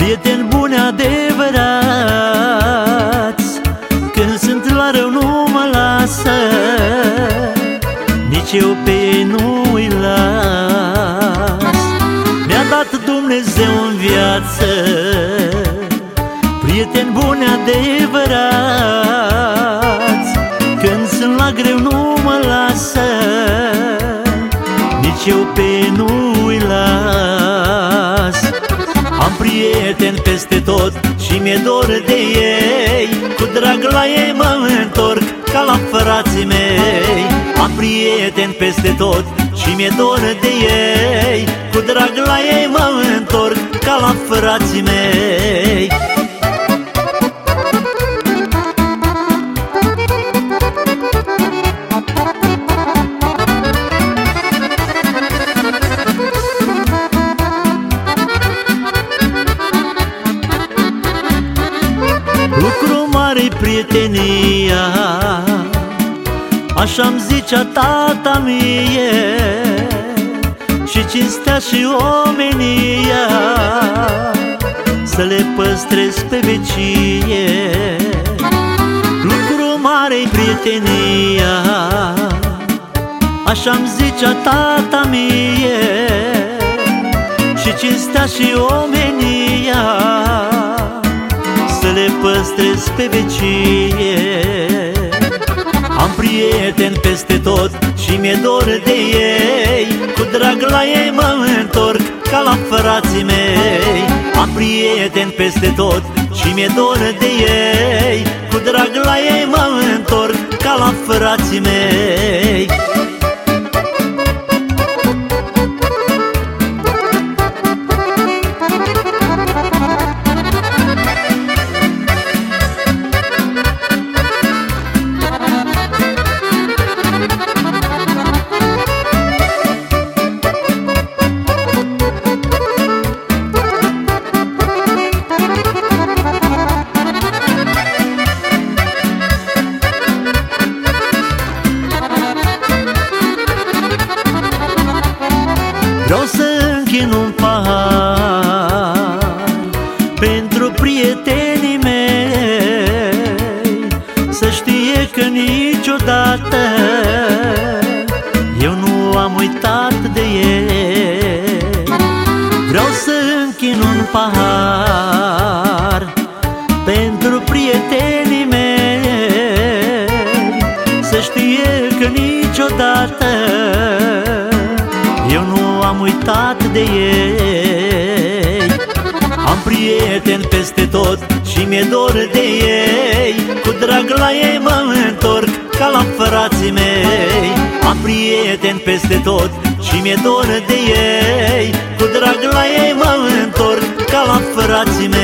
Prieteni buni adevărați Când sunt la rău nu mă lasă Nici eu pe ei nu-i las. Mi-a dat Dumnezeu în viață Prieteni buni adevărați Când sunt la greu nu mă lasă Nici eu pe ei nu prieteni peste tot și mi-e dor de ei. Cu drag la ei mă întorc ca la frații mei. Am prieteni peste tot și mi-e dor de ei. Cu drag la ei mă întorc ca la frații mei mare prietenia. Așa-mi zicea tata mie Și cinstea și omenia. Să le păstrez pe vecie Lucru mare prietenia. Așa-mi zicea tata mie Și cinstea și omenia. să le păstrez pe vecie. Am prieteni peste tot și mi-e dor de ei. Cu drag la ei mă întorc ca la frații mei. Am prieteni peste tot și mi-e dor de ei. Cu drag la ei mă întorc ca la frații mei închin un pahar. Pentru prietenii mei Să știe că niciodată dat de ei. Am prieten peste tot și mi-e dor de ei. Cu drag la ei mă întorc ca la frații mei. Am prieten peste tot și mi-e dor de ei. Cu drag la ei mă întorc ca la frații mei.